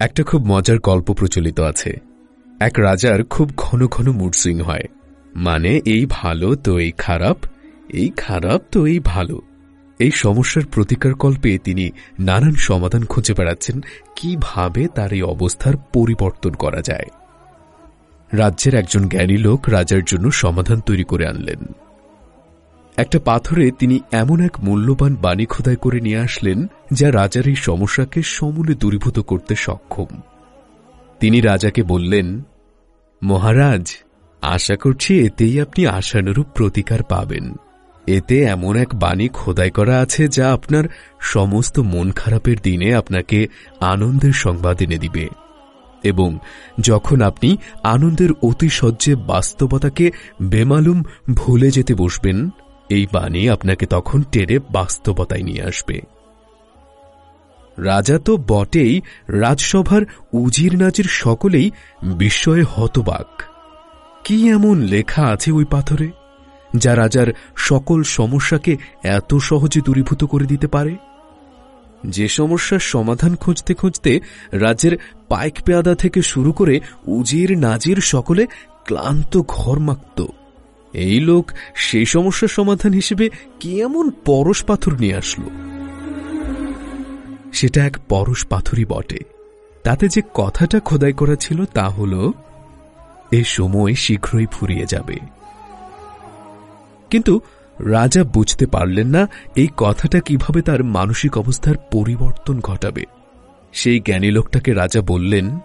একটা খুব মজার গল্প প্রচলিত আছে। এক রাজার খুব ঘন ঘন মুড সুইং হয়। মানে এই ভালো তো এই খারাপ এই খারাপ তো এই ভালো। এই সমস্যার প্রতিকার কল্পে তিনি নানান সমাধান খুঁজে বেড়াচ্ছেন, কীভাবে তার এই অবস্থার পরিবর্তন করা যায়। রাজ্যের একজন জ্ঞানী লোক রাজার জন্য সমাধান তৈরি করে আনলেন। একটা পাথরে তিনি এমন এক মূল্যবান বাণী খোদাই করে নিয়ে আসলেন, যা রাজার এই সমস্যাকে সমূলে দূরীভূত করতে সক্ষম। তিনি রাজাকে বললেন, মহারাজ, আশা করছি এতেই আপনি আশানুরূপ প্রতিকার পাবেন। এতে এমন এক বাণী খোদাই করা আছে যা আপনার সমস্ত মন খারাপের দিনে আপনাকে আনন্দের সংবাদ এনে দিবে। এবং যখন আপনি আনন্দের অতিশয্যে বাস্তবতাকে বেমালুম ভুলে যেতে বসবেন এই বাণী আপনাকে তখন টেরে বাস্তবতায় নিয়ে আসবে। রাজা তো বটেই রাজসভার উজির নাচের সকলেই বিস্ময়ে হতবাক। কি এমন লেখা আছে ওই পাথরে, যা রাজার সকল সমস্যাকে এত সহজে দূরীভূত করে দিতে পারে? যে সমস্যার সমাধান খুঁজতে খুঁজতে রাজ্যের পাইক পেয়াদা থেকে শুরু করে উজির নাজির সকলে ক্লান্ত ঘর ঘরমাক্ত। এই লোক সেই সমস্যার সমাধান হিসেবে কি এমন পরশ পাথর নিয়ে আসলো? সেটা এক পরশ পাথরই বটে। তাতে যে কথাটা খোদাই করা ছিল তা হল, এ সময় শীঘ্রই ফুরিয়ে যাবে। কিন্তু রাজা বুঝতে পারলেন না এই কথাটা কীভাবে তার মানসিক অবস্থার পরিবর্তন ঘটাবে। সেই জ্ঞানী লোকটাকে রাজা বললেন,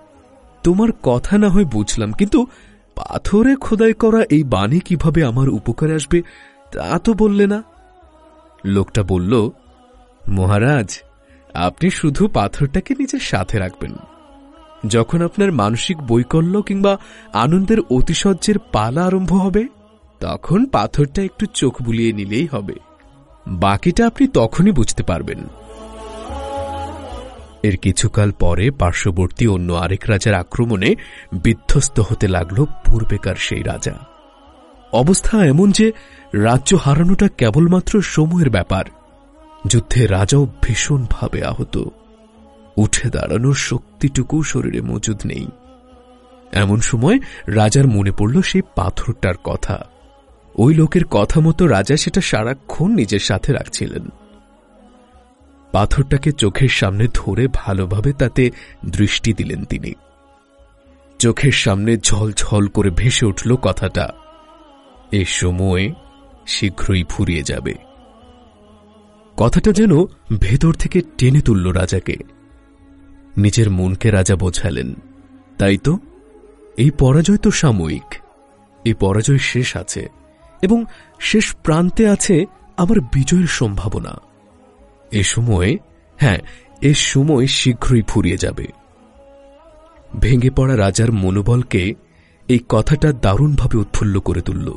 তোমার কথা না হয় বুঝলাম, কিন্তু পাথরে খোদাই করা এই বাণী কীভাবে আমার উপকারে আসবে, তা তো বললে না। লোকটা বলল, মহারাজ, আপনি শুধু পাথরটাকে নিজের সাথে রাখবেন। যখন আপনার মানসিক বৈকল্য কিংবা আনন্দের অতিশয্যের পালা আরম্ভ হবে, তখন পাথরটা একটু চোখ বুলিয়ে নিলেই হবে। বাকিটা আপনি তখনই বুঝতে পারবেন। এর কিছুকাল পরে পার্শ্ববর্তী অন্য আরেক রাজার আক্রমণে বিধ্বস্ত হতে লাগল পূর্বেকার সেই রাজা। অবস্থা এমন যে রাজ্য হারানোটা কেবলমাত্র সময়ের ব্যাপার। যুদ্ধে রাজাও ভীষণভাবে আহত। উঠে দাঁড়ানোর শক্তিটুকু শরীরে মজুদ নেই। এমন সময় রাজার মনে পড়ল সেই পাথরটার কথা। ওই লোকের কথা মতো রাজা সেটা সারাক্ষণ নিজের সাথে রাখছিলেন। পাথরটাকে চোখের সামনে ধরে ভালোভাবে তাতে দৃষ্টি দিলেন তিনি। চোখের সামনে ঝল ঝল করে ভেসে উঠল কথাটা। এ সময় শীঘ্রই ফুরিয়ে যাবে। কথাটা যেন ভেতর থেকে টেনে তুলল রাজাকে। নিজের মনকে রাজা বোঝালেন, তাই তো? এই পরাজয় তো সাময়িক। এই পরাজয় শেষ আছে এবং শেষ প্রান্তে আছে আমার বিজয়ের সম্ভাবনা। এ সময় হ্যাঁ এ সময় শীঘ্রই ফুরিয়ে যাবে। ভেঙে পড়া রাজার মনোবলকে এই কথাটা দারুণভাবে উৎফুল্ল করে তুলল।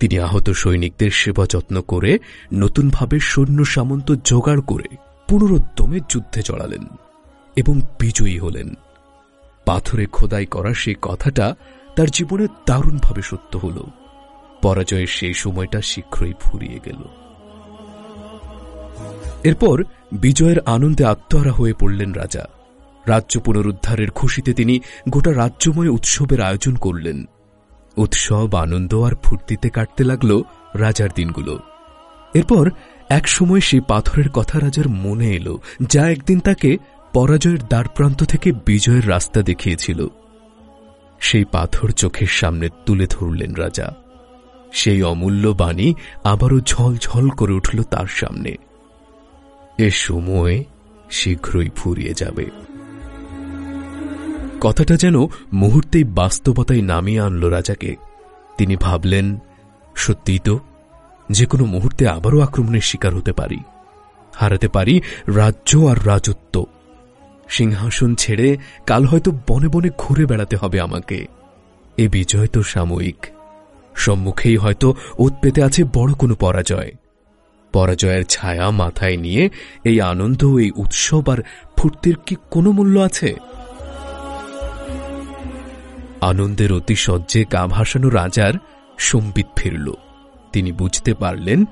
তিনি আহত সৈনিকদের সেবা যত্ন করে নতুনভাবে সৈন্য সামন্ত জোগাড় করে পুনরুদ্যমে যুদ্ধে চড়ালেন এবং বিজয়ী হলেন। পাথরে খোদাই করা সেই কথাটা তার জীবনে দারুণভাবে সত্য হল। পরাজয়ের সেই সময়টা শীঘ্রই ফুরিয়ে গেল। এরপর বিজয়ের আনন্দে আত্মহারা হয়ে পড়লেন রাজা। রাজ্য পুনরুদ্ধারের খুশিতে তিনি গোটা রাজ্যময় উৎসবের আয়োজন করলেন। উৎসব, আনন্দ আর ফুর্তিতে কাটতে লাগল রাজার দিনগুলো। এরপর এক সময় সেই পাথরের কথা রাজার মনে এলো, যা একদিন তাকে পরাজয়ের দ্বারপ্রান্ত থেকে বিজয়ের রাস্তা দেখিয়েছিল। সেই পাথর চোখের সামনে তুলে ধরলেন রাজা। সেই অমূল্য বাণী আবারও ঝল ঝল করে উঠল তার সামনে। এ সময় শীঘ্রই ফুরিয়ে যাবে। কথাটা যেন মুহূর্তেই বাস্তবতায় নামিয়ে আনল রাজাকে। তিনি ভাবলেন, সত্যিই তো, যে কোনো মুহূর্তে আবারও আক্রমণের শিকার হতে পারি। হারাতে পারি রাজ্য আর রাজত্ব। সিংহাসন ছেড়ে কাল হয়তো বনে বনে ঘুরে বেড়াতে হবে আমাকে। এ বিজয় তো সাময়িক। সম্মুখেই হয়তো ওত পেতে আছে বড় কোনো পরাজয়। পরাজয়ের ছায়া মাথায় নিয়ে এই আনন্দ এই উৎসব আর ফুর্তির কি কোনো মূল্য আছে? আনন্দের অতি অতিশয্যে গা ভাসানো রাজার সম্বিত ফিরল। তিনি বুঝতে পারলেন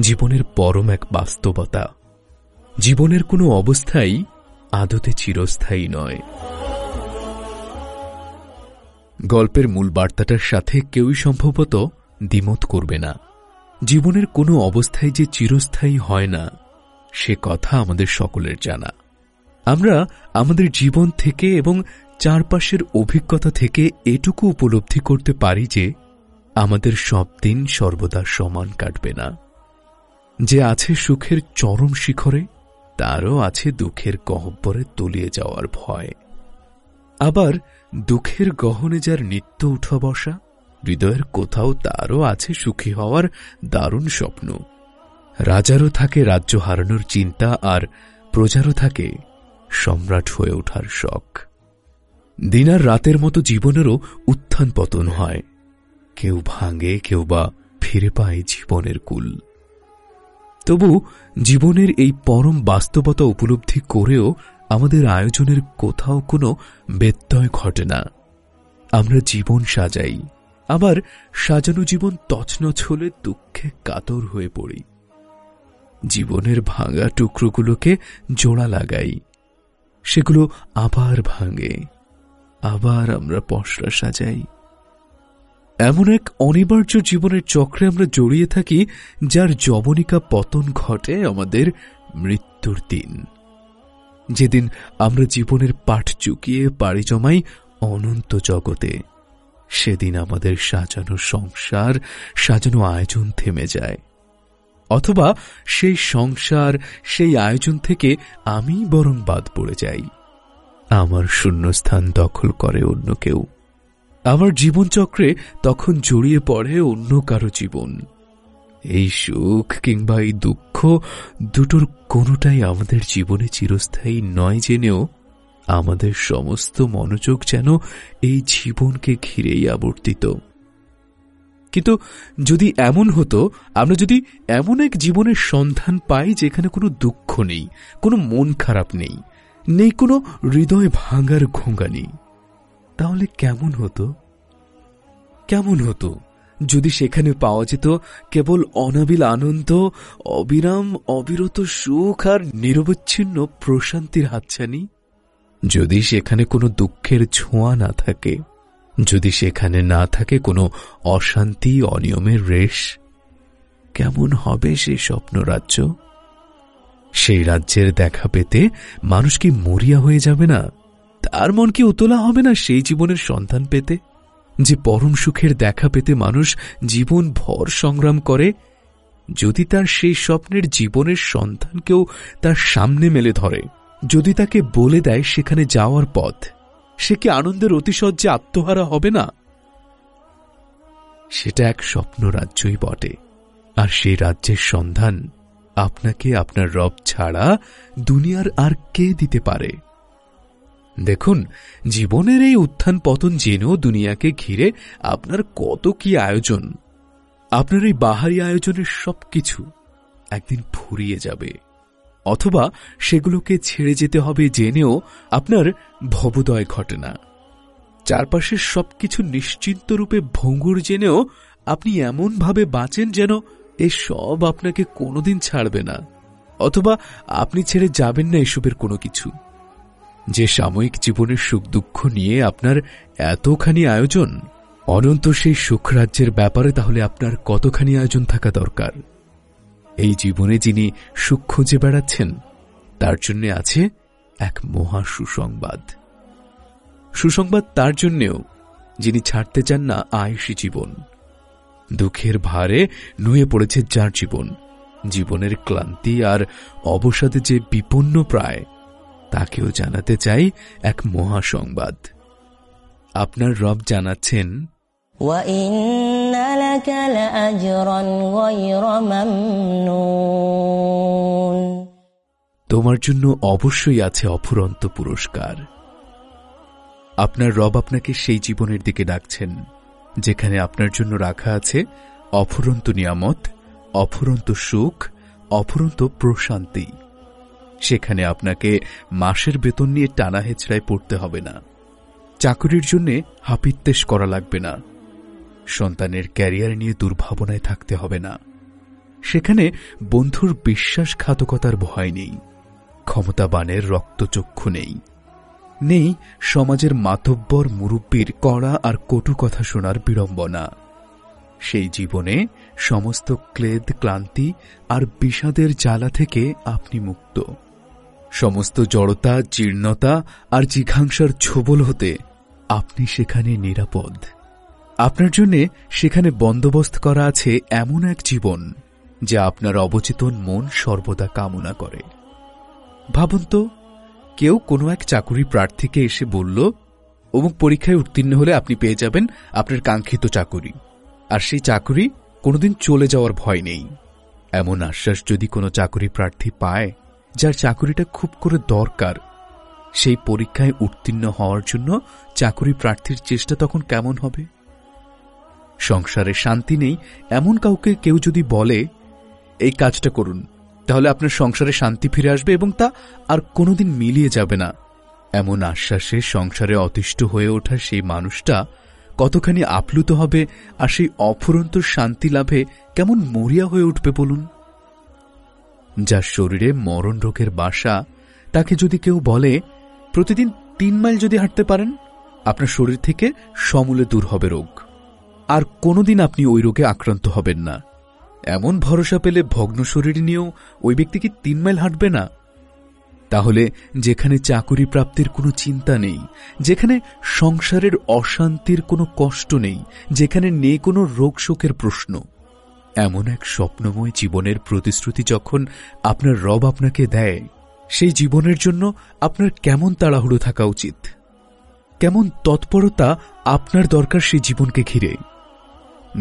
জীবনের পরম এক বাস্তবতা। জীবনের কোনো অবস্থাই আদতে চিরস্থায়ী নয়। গল্পের মূল বার্তাটার সাথে কেউই সম্ভবত দ্বিমত করবে না। জীবনের কোনো অবস্থায় যে চিরস্থায়ী হয় না, সে কথা আমাদের সকলের জানা। আমরা আমাদের জীবন থেকে এবং চারপাশের অভিজ্ঞতা থেকে এটুকু উপলব্ধি করতে পারি যে, আমাদের সব দিন সর্বদা সমান কাটবে না। যে আছে সুখের চরম শিখরে, তারও আছে দুঃখের গহ্বরে তলিয়ে যাওয়ার ভয়। আবার দুঃখের গহনে যার নিত্য উঠা বসা হৃদয়ের কোথাও তারও আছে সুখী হওয়ার দারুণ স্বপ্ন। রাজারও থাকে রাজ্য হারানোর চিন্তা আর প্রজারও থাকে সম্রাট হয়ে ওঠার শখ। দিনার রাতের মতো জীবনেরও উত্থান পতন হয়। কেউ ভাঙে, কেউ বা ফিরে পায় জীবনের কুল। তবু জীবনের এই পরম বাস্তবতা উপলব্ধি করেও আমাদের আয়োজনের কোথাও কোনো ব্যত্যয় ঘটে না। আমরা জীবন সাজাই। আবার সাজানো জীবন তছনছ হলে দুঃখে কাতর হয়ে পড়ি। জীবনের ভাঙা টুকরোগুলোকে জোড়া লাগাই। সেগুলো আবার ভাঙে, আবার আমরা পশরা সাজাই। এমন এক অনিবার্য জীবনের চক্রে আমরা জড়িয়ে থাকি, যার জবনিকা পতন ঘটে আমাদের মৃত্যুর দিন। যেদিন আমরা জীবনের পাঠ চুকিয়ে পাড়ি জমাই অনন্ত জগতে। সেদিন আমাদের সাজানো সংসার, সাজানো আয়োজন থেমে যায়। অথবা সেই সংসার, সেই আয়োজন থেকে আমি বরং বাদ পড়ে যাই। আমার শূন্যস্থান দখল করে অন্য কেউ। আমার জীবনচক্রে তখন জড়িয়ে পড়ে অন্য কারও জীবন। এই সুখ কিংবা এই দুঃখ দুটোর কোনোটাই আমাদের জীবনে চিরস্থায়ী নয় জেনেও আমাদের সমস্ত মনোযোগ যেন এই জীবনকে ঘিরেই আবর্তিত। কিন্তু যদি এমন হতো, আমরা যদি এমন এক জীবনের সন্ধান পাই যেখানে কোনো দুঃখ নেই, কোনো মন খারাপ নেই নেই কোনো হৃদয় ভাঙার ঘোঙ্গা নেই, তাহলে কেমন হতো? কেমন হতো? যদি সেখানে পাওয়া যেত কেবল অনাবিল আনন্দ, অবিরাম অবিরত সুখ আর নিরবচ্ছিন্ন প্রশান্তির হাতছানি? যদি সেখানে কোনো দুঃখের ছোঁয়া না থাকে, যদি সেখানে না থাকে কোনো অশান্তি, অনিয়মের রেশ, কেমন হবে সেই স্বপ্ন রাজ্য? সেই রাজ্যের দেখা পেতে মানুষ কি মরিয়া হয়ে যাবে না? তার মন কি উতলা হবে না সেই জীবনের সন্ধান পেতে? যে পরম সুখের দেখা পেতে মানুষ জীবন ভর সংগ্রাম করে, যদি তার সেই স্বপ্নের জীবনের সন্ধান কেউ তার সামনে মেলে ধরে যদি তাকে বলে দেয় সেখানে যাওয়ার পথ, সে কি আনন্দের অতিশয্যে আত্মহারা হবে না? সেটা এক স্বপ্ন রাজ্যই বটে, আর সেই রাজ্যের সন্ধান আপনাকে আপনার রব ছাড়া দুনিয়ার আর কে দিতে পারে? দেখুন, জীবনের এই উত্থান পতন জেনেও দুনিয়াকে ঘিরে আপনার কত কি আয়োজন। আপনার এই বাহারি আয়োজনের সবকিছু একদিন ফুরিয়ে যাবে। অথবা সেগুলোকে ছেড়ে যেতে হবে জেনেও আপনার ভবোদয় ঘটে না চারপাশের সবকিছু নিশ্চিন্ত রূপে ভঙ্গুর জেনেও আপনি এমনভাবে বাঁচেন যেন এ সব আপনাকে কোনোদিন ছাড়বে না, অথবা আপনি ছেড়ে যাবেন না এসবের কোনো কিছু। যে সাময়িক জীবনের সুখ দুঃখ নিয়ে আপনার এতখানি আয়োজন, অনন্ত সেই সুখ রাজ্যের ব্যাপারে তাহলে আপনার কতখানি আয়োজন থাকা দরকার? এই জীবনে যিনি সুখ খুঁজে বেড়াচ্ছেন, তার জন্য আছে এক মহা সুসংবাদ। সুসংবাদ তার জন্যেও যিনি ছাড়তে চান না আয়েসি জীবন। দুঃখের ভারে নুয়ে পড়েছে যার জীবন, জীবনের ক্লান্তি আর অবসাদে যে বিপন্ন প্রায়, তাকেও জানাতে চাই এক মহা সংবাদ। আপনার রব জানাচ্ছেন, ওয়া لك لأجرا غير ممنون তোমার জন্য অবশ্যই আছে অফুরন্ত পুরস্কার আপনার রব আপনাকে সেই জীবনের দিকে ডাকছেন যেখানে আপনার জন্য রাখা আছে অফুরন্ত নিয়ামত অফুরন্ত সুখ অফুরন্ত প্রশান্তি সেখানে আপনাকে মাসের বেতন নিয়ে টানা হেঁচড়ায় পড়তে হবে না চাকরির জন্য হাপিত্তেশ করা লাগবে না সন্তানের ক্যারিয়ার নিয়ে দুর্ভাবনায় থাকতে হবে না। সেখানে বন্ধুর বিশ্বাসঘাতকতার ভয় নেই। ক্ষমতাবানের রক্তচক্ষু নেই। নেই সমাজের মাতব্বর মুরব্বীর কড়া আর কটু কথা শোনার বিড়ম্বনা। সেই জীবনে সমস্ত ক্লেদ, ক্লান্তি আর বিষাদের জ্বালা থেকে আপনি মুক্ত। সমস্ত জড়তা, জীর্ণতা আর জিঘাংসার ছোবল হতে আপনি সেখানে নিরাপদ। আপনার জন্যে সেখানে বন্দোবস্ত করা আছে এমন এক জীবন, যা আপনার অবচেতন মন সর্বদা কামনা করে। ভাবুন তো, কেউ কোনো এক চাকুরি প্রার্থীকে এসে বলল, অমুক পরীক্ষায় উত্তীর্ণ হলে আপনি পেয়ে যাবেন আপনার কাঙ্ক্ষিত চাকুরি। আর সেই চাকুরি কোনোদিন চলে যাওয়ার ভয় নেই। এমন আশ্বাস যদি কোনো চাকুরি প্রার্থী পায়, যার চাকুরিটা খুব করে দরকার, সেই পরীক্ষায় উত্তীর্ণ হওয়ার জন্য চাকুরি প্রার্থীর চেষ্টা তখন কেমন হবে? সংসারে শান্তি নেই, এমন কাউকে কেউ যদি বলে, এই কাজটা করুন, তাহলে আপনার সংসারে শান্তি ফিরে আসবে এবং তা আর কোনোদিন মিলিয়ে যাবে না। এমন আশ্বাসে সংসারে অতিষ্ঠ হয়ে ওঠা সেই মানুষটা কতখানি আপ্লুত হবে আর সেই অফুরন্ত শান্তি লাভে কেমন মরিয়া হয়ে উঠবে বলুন? যার শরীরে মরণ রোগের বাসা, তাকে যদি কেউ বলে, প্রতিদিন তিন মাইল যদি হাঁটতে পারেন, আপনার শরীর থেকে সমূলে দূর হবে রোগ। আর কোনোদিন আপনি ওই রোগে আক্রান্ত হবেন না। এমন ভরসা পেলে ভগ্ন শরীর নিয়েও ওই ব্যক্তি কি তিন মাইল হাঁটবে না? তাহলে যেখানে চাকুরি প্রাপ্তির কোনো চিন্তা নেই, যেখানে সংসারের অশান্তির কোনো কষ্ট নেই, যেখানে নেই কোনো রোগ শোকের প্রশ্ন, এমন এক স্বপ্নময় জীবনের প্রতিশ্রুতি যখন আপনার রব আপনাকে দেয়, সেই জীবনের জন্য আপনার কেমন তাড়াহুড়ো থাকা উচিত? কেমন তৎপরতা আপনার দরকার সেই জীবনকে ঘিরে?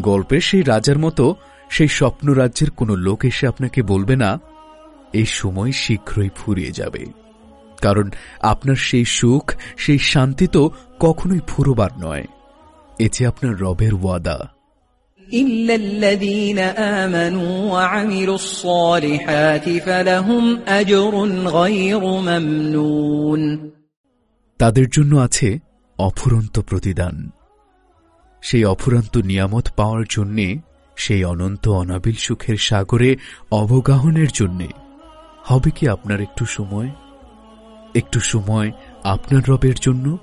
গল্পে সেই রাজার মতো সেই স্বপ্ন রাজ্যের কোনো লোক এসে আপনাকে বলবে না এই সময় শীঘ্রই ফুরিয়ে যাবে কারণ আপনার সেই সুখ সেই শান্তি তো কখনোই ফুরোবার নয় এতে আপনার রবের ওয়াদা إلا الذين آمنوا وعملوا الصالحات فلهم أجر غير ممنون তাদের জন্য আছে অফুরন্ত প্রতিদান সেই অফুরন্ত নিয়ামত পাওয়ার জন্যে, সেই অনন্ত অনাবিল সুখের সাগরে অবগাহনের জন্যে। হবে কি আপনার একটু সময়? একটু সময় আপনার রবের জন্য?